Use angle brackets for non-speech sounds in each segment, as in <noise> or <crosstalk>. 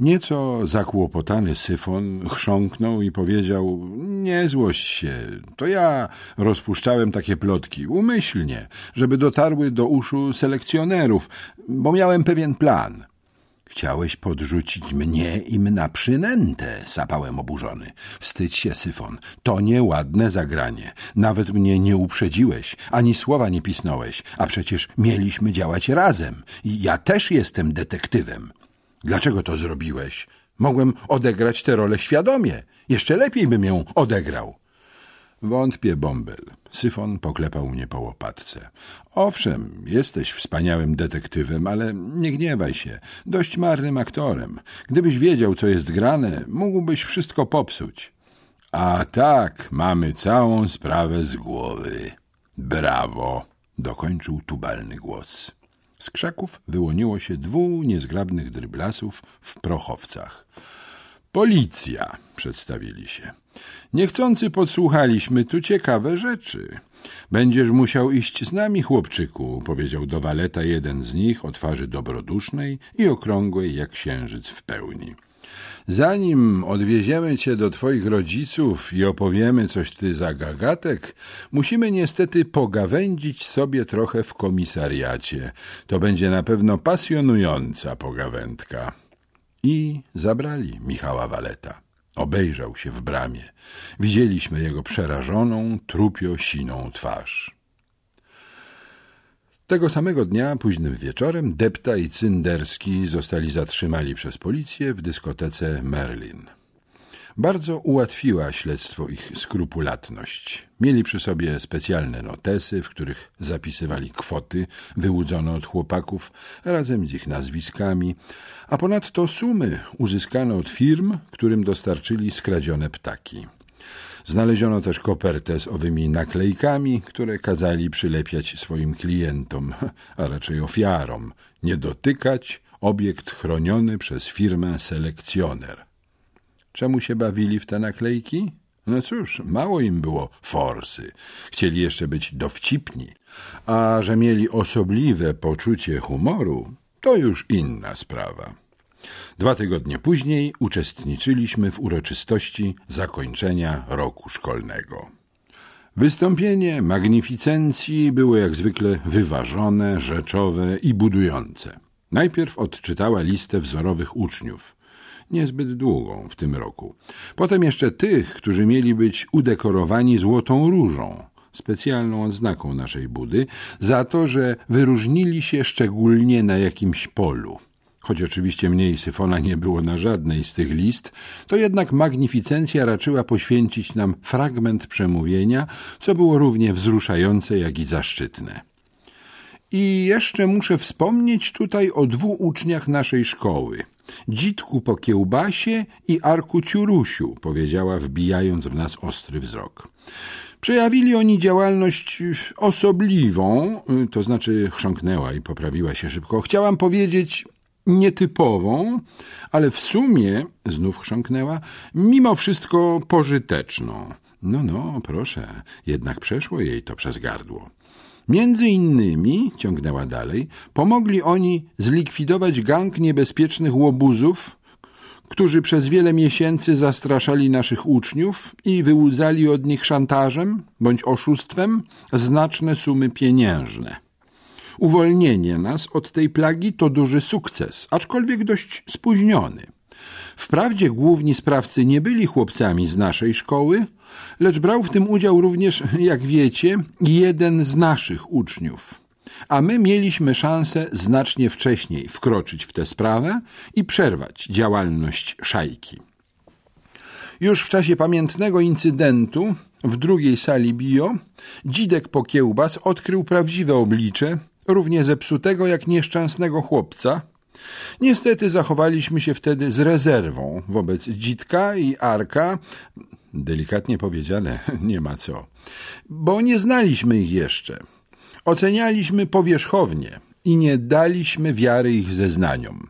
Nieco zakłopotany Syfon chrząknął i powiedział Nie złość się, to ja rozpuszczałem takie plotki umyślnie, żeby dotarły do uszu selekcjonerów, bo miałem pewien plan. Chciałeś podrzucić mnie im na przynętę, sapałem oburzony. Wstydź się, Syfon, to nieładne zagranie. Nawet mnie nie uprzedziłeś, ani słowa nie pisnąłeś, a przecież mieliśmy działać razem. Ja też jestem detektywem. Dlaczego to zrobiłeś? Mogłem odegrać tę rolę świadomie. Jeszcze lepiej bym ją odegrał. Wątpię, Bąbel. Syfon poklepał mnie po łopatce. Owszem, jesteś wspaniałym detektywem, ale nie gniewaj się. Dość marnym aktorem. Gdybyś wiedział, co jest grane, mógłbyś wszystko popsuć. A tak, mamy całą sprawę z głowy. Brawo! dokończył tubalny głos. Z krzaków wyłoniło się dwóch niezgrabnych dryblasów w prochowcach. Policja, przedstawili się. Niechcący podsłuchaliśmy tu ciekawe rzeczy. Będziesz musiał iść z nami, chłopczyku, powiedział do waleta jeden z nich o twarzy dobrodusznej i okrągłej jak księżyc w pełni. Zanim odwieziemy cię do twoich rodziców i opowiemy coś ty za gagatek, musimy niestety pogawędzić sobie trochę w komisariacie. To będzie na pewno pasjonująca pogawędka. I zabrali Michała Waleta. Obejrzał się w bramie. Widzieliśmy jego przerażoną, trupio siną twarz. Tego samego dnia, późnym wieczorem, Depta i Cynderski zostali zatrzymani przez policję w dyskotece Merlin. Bardzo ułatwiła śledztwo ich skrupulatność. Mieli przy sobie specjalne notesy, w których zapisywali kwoty wyłudzone od chłopaków razem z ich nazwiskami, a ponadto sumy uzyskane od firm, którym dostarczyli skradzione ptaki. Znaleziono też kopertę z owymi naklejkami, które kazali przylepiać swoim klientom, <laughs> a raczej ofiarom, nie dotykać obiekt chroniony przez firmę selekcjoner. Czemu się bawili w te naklejki? No cóż, mało im było forsy. Chcieli jeszcze być dowcipni, a że mieli osobliwe poczucie humoru, to już inna sprawa. Dwa tygodnie później uczestniczyliśmy w uroczystości zakończenia roku szkolnego. Wystąpienie magnificencji było jak zwykle wyważone, rzeczowe i budujące. Najpierw odczytała listę wzorowych uczniów, niezbyt długą w tym roku. Potem jeszcze tych, którzy mieli być udekorowani złotą różą, specjalną odznaką naszej budy, za to, że wyróżnili się szczególnie na jakimś polu. Choć oczywiście mniej syfona nie było na żadnej z tych list, to jednak magnificencja raczyła poświęcić nam fragment przemówienia, co było równie wzruszające, jak i zaszczytne. I jeszcze muszę wspomnieć tutaj o dwóch uczniach naszej szkoły. Dzitku po kiełbasie i Arku Ciurusiu, powiedziała, wbijając w nas ostry wzrok. Przejawili oni działalność osobliwą, to znaczy chrząknęła i poprawiła się szybko. Chciałam powiedzieć nietypową, ale w sumie, znów chrząknęła, mimo wszystko pożyteczną. No, no, proszę, jednak przeszło jej to przez gardło. Między innymi, ciągnęła dalej, pomogli oni zlikwidować gang niebezpiecznych łobuzów, którzy przez wiele miesięcy zastraszali naszych uczniów i wyłudzali od nich szantażem bądź oszustwem znaczne sumy pieniężne. Uwolnienie nas od tej plagi to duży sukces, aczkolwiek dość spóźniony. Wprawdzie główni sprawcy nie byli chłopcami z naszej szkoły, lecz brał w tym udział również, jak wiecie, jeden z naszych uczniów. A my mieliśmy szansę znacznie wcześniej wkroczyć w tę sprawę i przerwać działalność szajki. Już w czasie pamiętnego incydentu w drugiej sali bio Dzidek Pokiełbas odkrył prawdziwe oblicze równie zepsutego jak nieszczęsnego chłopca. Niestety zachowaliśmy się wtedy z rezerwą wobec Dzitka i Arka, delikatnie powiedziane, <laughs> nie ma co, bo nie znaliśmy ich jeszcze. Ocenialiśmy powierzchownie i nie daliśmy wiary ich zeznaniom.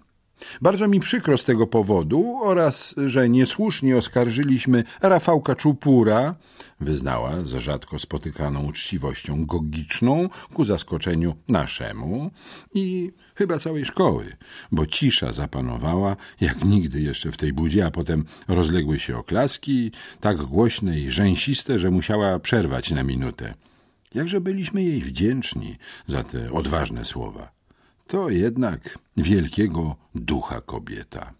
Bardzo mi przykro z tego powodu oraz, że niesłusznie oskarżyliśmy Rafałka Czupura, wyznała za rzadko spotykaną uczciwością gogiczną ku zaskoczeniu naszemu i chyba całej szkoły, bo cisza zapanowała jak nigdy jeszcze w tej budzie, a potem rozległy się oklaski, tak głośne i rzęsiste, że musiała przerwać na minutę. Jakże byliśmy jej wdzięczni za te odważne słowa. To jednak wielkiego ducha kobieta.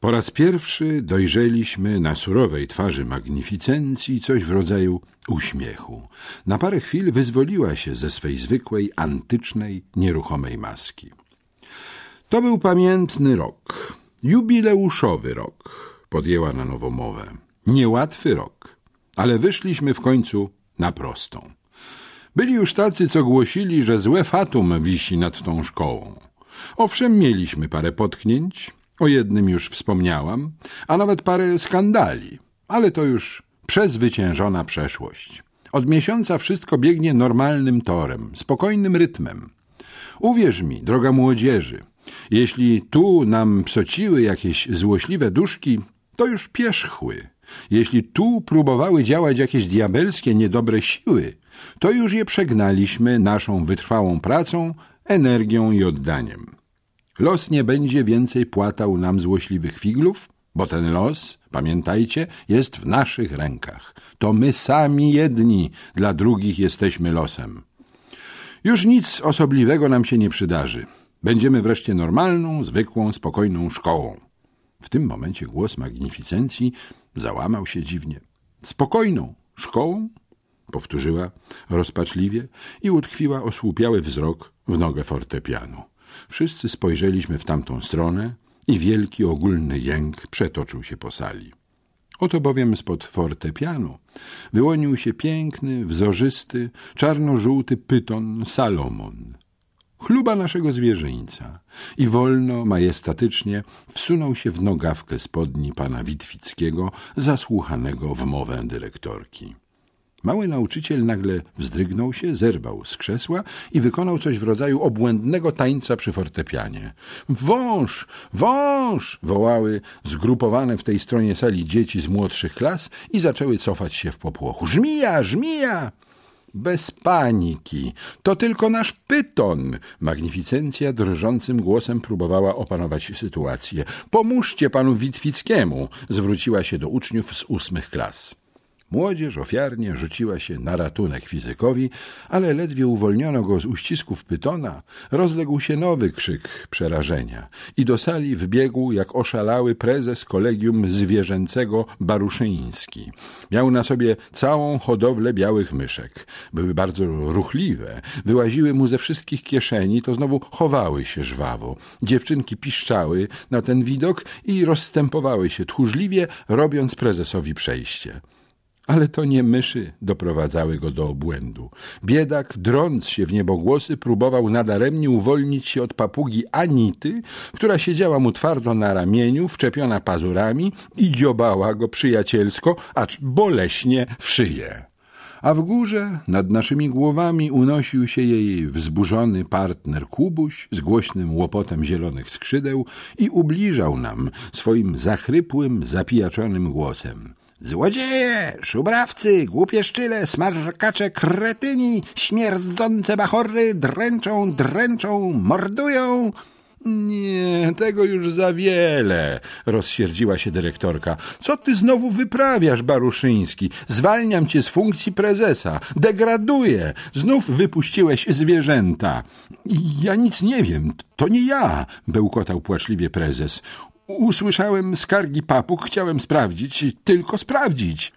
Po raz pierwszy dojrzeliśmy na surowej twarzy magnificencji coś w rodzaju uśmiechu. Na parę chwil wyzwoliła się ze swej zwykłej, antycznej, nieruchomej maski. To był pamiętny rok, jubileuszowy rok, podjęła na nowo mowę. Niełatwy rok, ale wyszliśmy w końcu na prostą. Byli już tacy, co głosili, że złe fatum wisi nad tą szkołą. Owszem, mieliśmy parę potknięć, o jednym już wspomniałam, a nawet parę skandali, ale to już przezwyciężona przeszłość. Od miesiąca wszystko biegnie normalnym torem, spokojnym rytmem. Uwierz mi, droga młodzieży, jeśli tu nam psociły jakieś złośliwe duszki, to już pierzchły. Jeśli tu próbowały działać jakieś diabelskie, niedobre siły, to już je przegnaliśmy naszą wytrwałą pracą, energią i oddaniem. Los nie będzie więcej płatał nam złośliwych figlów, bo ten los, pamiętajcie, jest w naszych rękach. To my sami jedni dla drugich jesteśmy losem. Już nic osobliwego nam się nie przydarzy. Będziemy wreszcie normalną, zwykłą, spokojną szkołą. W tym momencie głos magnificencji załamał się dziwnie. Spokojną szkołą? Powtórzyła rozpaczliwie i utkwiła osłupiały wzrok w nogę fortepianu. Wszyscy spojrzeliśmy w tamtą stronę i wielki ogólny jęk przetoczył się po sali. Oto bowiem spod fortepianu wyłonił się piękny, wzorzysty, czarno-żółty pyton Salomon, chluba naszego zwierzyńca i wolno, majestatycznie wsunął się w nogawkę spodni pana Witwickiego, zasłuchanego w mowę dyrektorki. Mały nauczyciel nagle wzdrygnął się, zerwał z krzesła i wykonał coś w rodzaju obłędnego tańca przy fortepianie. Wąż! Wąż! wołały zgrupowane w tej stronie sali dzieci z młodszych klas i zaczęły cofać się w popłochu. Żmija! Żmija! Bez paniki. To tylko nasz pyton. Magnificencja drżącym głosem próbowała opanować sytuację. Pomóżcie panu Witwickiemu, zwróciła się do uczniów z ósmych klas. Młodzież ofiarnie rzuciła się na ratunek fizykowi, ale ledwie uwolniono go z uścisków pytona, rozległ się nowy krzyk przerażenia i do sali wbiegł jak oszalały prezes kolegium zwierzęcego Baruszyński. Miał na sobie całą hodowlę białych myszek. Były bardzo ruchliwe, wyłaziły mu ze wszystkich kieszeni, to znowu chowały się żwawo. Dziewczynki piszczały na ten widok i rozstępowały się tchórzliwie, robiąc prezesowi przejście. Ale to nie myszy doprowadzały go do obłędu. Biedak, drąc się w niebogłosy, próbował nadaremnie uwolnić się od papugi Anity, która siedziała mu twardo na ramieniu, wczepiona pazurami i dziobała go przyjacielsko, acz boleśnie w szyję. A w górze, nad naszymi głowami, unosił się jej wzburzony partner Kubuś z głośnym łopotem zielonych skrzydeł i ubliżał nam swoim zachrypłym, zapijaczonym głosem. Złodzieje, szubrawcy, głupie szczyle, smarkacze, kretyni, śmierdzące bachory dręczą, dręczą, mordują. Nie, tego już za wiele, rozsierdziła się dyrektorka. Co ty znowu wyprawiasz, Baruszyński? Zwalniam cię z funkcji prezesa. Degraduję. Znów wypuściłeś zwierzęta. Ja nic nie wiem. To nie ja, bełkotał płaczliwie prezes. Usłyszałem skargi papug, chciałem sprawdzić, tylko sprawdzić.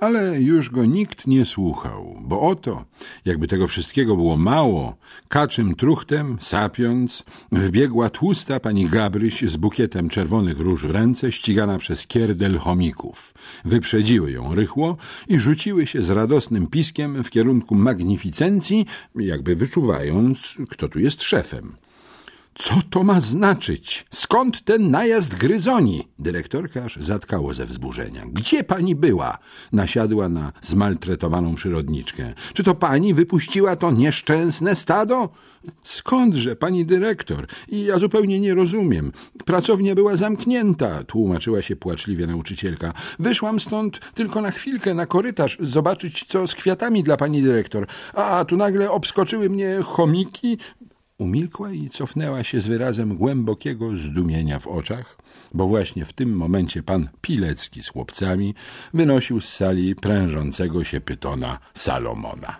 Ale już go nikt nie słuchał, bo oto, jakby tego wszystkiego było mało, kaczym truchtem, sapiąc, wbiegła tłusta pani Gabryś z bukietem czerwonych róż w ręce, ścigana przez kierdel chomików. Wyprzedziły ją rychło i rzuciły się z radosnym piskiem w kierunku magnificencji, jakby wyczuwając, kto tu jest szefem. Co to ma znaczyć? Skąd ten najazd gryzoni? Dyrektorka aż zatkało ze wzburzenia. Gdzie pani była? Nasiadła na zmaltretowaną przyrodniczkę. Czy to pani wypuściła to nieszczęsne stado? Skądże, pani dyrektor? I ja zupełnie nie rozumiem. Pracownia była zamknięta, tłumaczyła się płaczliwie nauczycielka. Wyszłam stąd tylko na chwilkę na korytarz zobaczyć, co z kwiatami dla pani dyrektor. A tu nagle obskoczyły mnie chomiki, Umilkła i cofnęła się z wyrazem głębokiego zdumienia w oczach, bo właśnie w tym momencie pan Pilecki z chłopcami wynosił z sali prężącego się pytona Salomona.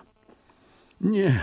Nie,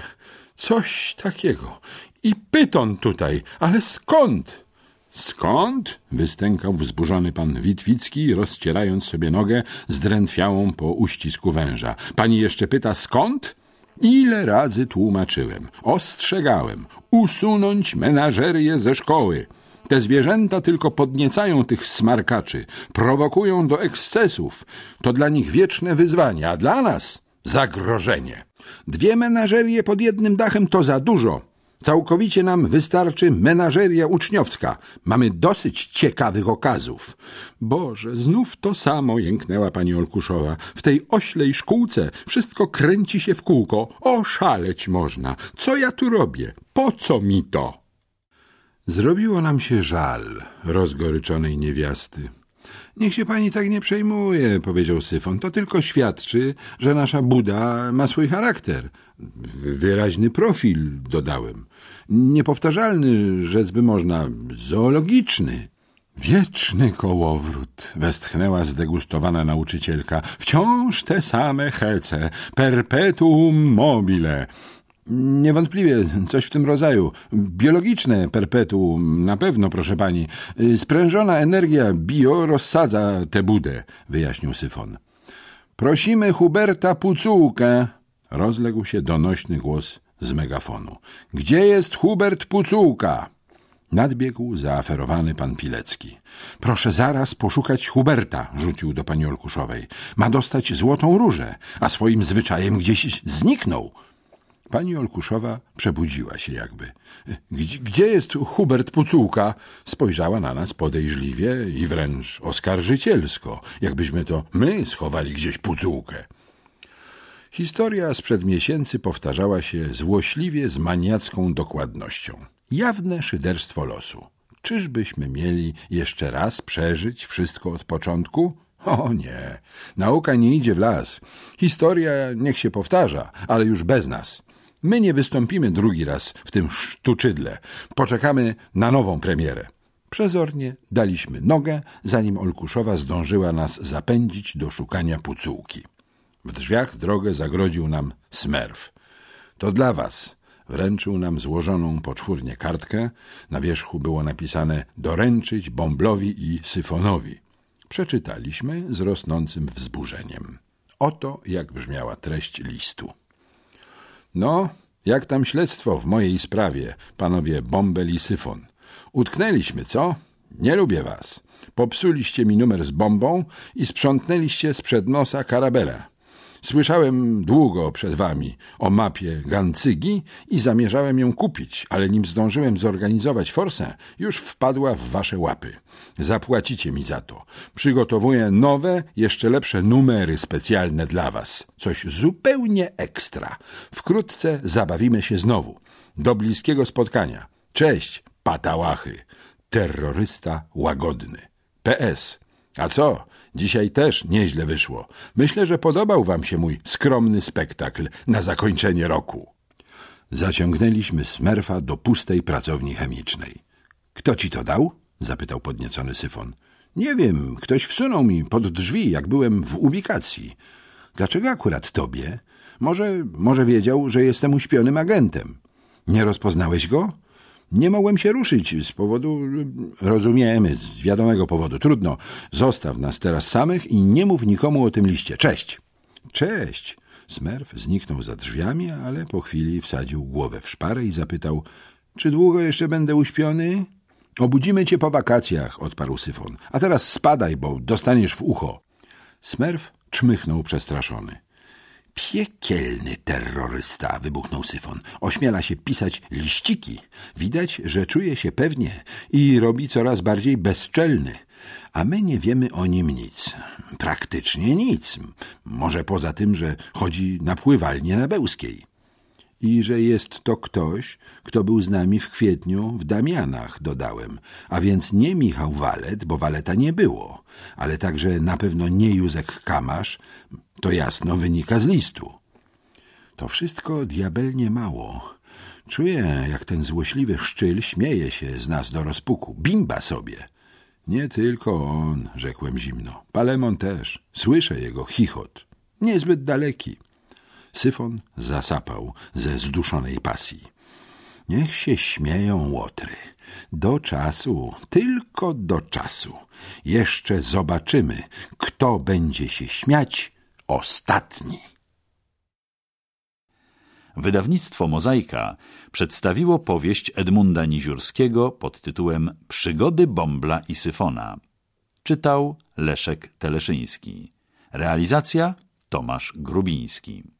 coś takiego. I pyton tutaj, ale skąd? Skąd? wystękał wzburzony pan Witwicki, rozcierając sobie nogę zdrętwiałą po uścisku węża. Pani jeszcze pyta skąd? Ile razy tłumaczyłem, ostrzegałem, usunąć menażerię ze szkoły. Te zwierzęta tylko podniecają tych smarkaczy, prowokują do ekscesów. To dla nich wieczne wyzwanie, a dla nas zagrożenie. Dwie menażerie pod jednym dachem to za dużo. Całkowicie nam wystarczy menażeria uczniowska. Mamy dosyć ciekawych okazów. Boże, znów to samo, jęknęła pani Olkuszowa. W tej oślej szkółce wszystko kręci się w kółko. Oszaleć można. Co ja tu robię? Po co mi to? Zrobiło nam się żal rozgoryczonej niewiasty. Niech się pani tak nie przejmuje, powiedział Syfon. To tylko świadczy, że nasza Buda ma swój charakter. Wyraźny profil, dodałem. Niepowtarzalny, rzec by można, zoologiczny. Wieczny kołowrót, westchnęła zdegustowana nauczycielka. Wciąż te same hece, perpetuum mobile. Niewątpliwie coś w tym rodzaju. Biologiczne perpetuum, na pewno, proszę pani. Sprężona energia bio rozsadza tę budę, wyjaśnił Syfon. Prosimy Huberta Pucułkę, rozległ się donośny głos z megafonu. Gdzie jest Hubert Pucułka? Nadbiegł zaaferowany pan Pilecki. Proszę zaraz poszukać Huberta, rzucił do pani Olkuszowej. Ma dostać złotą różę, a swoim zwyczajem gdzieś zniknął. Pani Olkuszowa przebudziła się jakby. Gdzie, jest Hubert Pucułka? Spojrzała na nas podejrzliwie i wręcz oskarżycielsko, jakbyśmy to my schowali gdzieś Pucułkę. Historia sprzed miesięcy powtarzała się złośliwie z maniacką dokładnością. Jawne szyderstwo losu. Czyżbyśmy mieli jeszcze raz przeżyć wszystko od początku? <laughs> O nie, nauka nie idzie w las. Historia niech się powtarza, ale już bez nas. My nie wystąpimy drugi raz w tym sztuczydle. Poczekamy na nową premierę. Przezornie daliśmy nogę, zanim Olkuszowa zdążyła nas zapędzić do szukania pucułki. W drzwiach drogę zagrodził nam smerw. To dla was. Wręczył nam złożoną poczwórnie kartkę. Na wierzchu było napisane doręczyć Bąblowi i Syfonowi. Przeczytaliśmy z rosnącym wzburzeniem. Oto jak brzmiała treść listu. No, jak tam śledztwo w mojej sprawie, panowie Bąbel i Syfon? Utknęliśmy, co? Nie lubię was. Popsuliście mi numer z bombą i sprzątnęliście sprzed nosa karabela. Słyszałem długo przed wami o mapie Gancygi i zamierzałem ją kupić, ale nim zdążyłem zorganizować forsę, już wpadła w wasze łapy. Zapłacicie mi za to. Przygotowuję nowe, jeszcze lepsze numery specjalne dla was. Coś zupełnie ekstra. Wkrótce zabawimy się znowu. Do bliskiego spotkania. Cześć, patałachy. Terrorysta łagodny. PS. A co? Dzisiaj też nieźle wyszło. Myślę, że podobał wam się mój skromny spektakl na zakończenie roku. Zaciągnęliśmy Smerfa do pustej pracowni chemicznej. Kto ci to dał? zapytał podniecony syfon. Nie wiem, ktoś wsunął mi pod drzwi, jak byłem w ubikacji. Dlaczego akurat tobie? Może, może wiedział, że jestem uśpionym agentem. Nie rozpoznałeś go? Nie mogłem się ruszyć z powodu, rozumiemy, z wiadomego powodu. Trudno, zostaw nas teraz samych i nie mów nikomu o tym liście. Cześć! Cześć! Smerf zniknął za drzwiami, ale po chwili wsadził głowę w szparę i zapytał, czy długo jeszcze będę uśpiony? Obudzimy cię po wakacjach, odparł Syfon. A teraz spadaj, bo dostaniesz w ucho. Smerf czmychnął przestraszony. Piekielny terrorysta, wybuchnął Syfon. Ośmiela się pisać liściki. Widać, że czuje się pewnie i robi coraz bardziej bezczelny. A my nie wiemy o nim nic. Praktycznie nic. Może poza tym, że chodzi na pływalnię na Bełskiej. I że jest to ktoś, kto był z nami w kwietniu w Damianach, dodałem. A więc nie Michał Walet, bo Waleta nie było, ale także na pewno nie Józek Kamasz, to jasno wynika z listu. To wszystko diabelnie mało. Czuję, jak ten złośliwy szczyl śmieje się z nas do rozpuku. Bimba sobie. Nie tylko on, rzekłem zimno. Palemon też. Słyszę jego chichot. Niezbyt daleki. Syfon zasapał ze zduszonej pasji. Niech się śmieją łotry. Do czasu, tylko do czasu. Jeszcze zobaczymy, kto będzie się śmiać ostatni. Wydawnictwo Mozaika przedstawiło powieść Edmunda Niziurskiego pod tytułem Przygody Bombla i Syfona. Czytał Leszek Teleszyński. Realizacja Tomasz Grubiński.